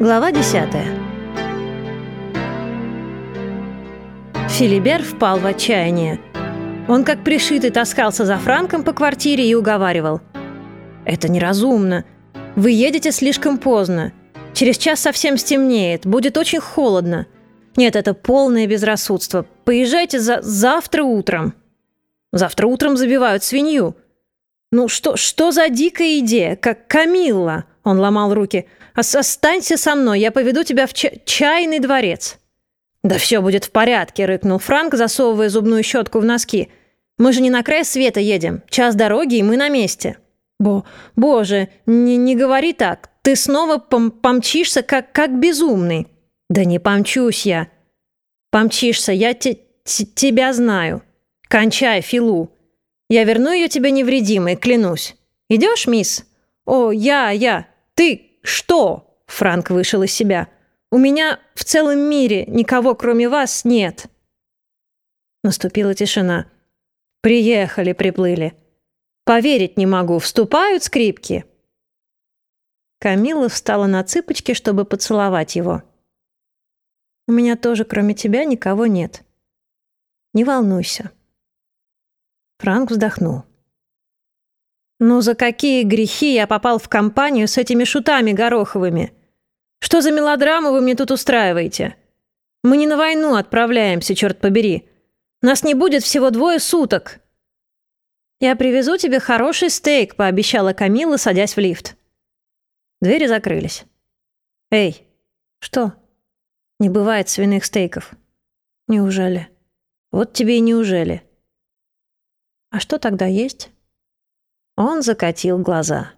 Глава 10 Филибер впал в отчаяние. Он как пришитый таскался за Франком по квартире и уговаривал. «Это неразумно. Вы едете слишком поздно. Через час совсем стемнеет, будет очень холодно. Нет, это полное безрассудство. Поезжайте за завтра утром». «Завтра утром забивают свинью». «Ну что, что за дикая идея, как Камилла?» Он ломал руки – Останься со мной, я поведу тебя в чайный дворец». «Да все будет в порядке», — рыкнул Франк, засовывая зубную щетку в носки. «Мы же не на край света едем. Час дороги, и мы на месте». «Бо, боже, не, не говори так. Ты снова пом помчишься, как, как безумный». «Да не помчусь я». «Помчишься, я те, те, тебя знаю. Кончай, Филу. Я верну ее тебе невредимой, клянусь. Идешь, мисс?» «О, я, я. Ты, «Что?» — Франк вышел из себя. «У меня в целом мире никого, кроме вас, нет». Наступила тишина. «Приехали, приплыли. Поверить не могу, вступают скрипки». Камила встала на цыпочки, чтобы поцеловать его. «У меня тоже, кроме тебя, никого нет. Не волнуйся». Франк вздохнул. Ну за какие грехи я попал в компанию с этими шутами гороховыми? Что за мелодраму вы мне тут устраиваете? Мы не на войну отправляемся, черт побери. Нас не будет всего двое суток. Я привезу тебе хороший стейк, пообещала Камила, садясь в лифт. Двери закрылись. Эй, что? Не бывает свиных стейков. Неужели? Вот тебе и неужели. А что тогда есть? Он закатил глаза.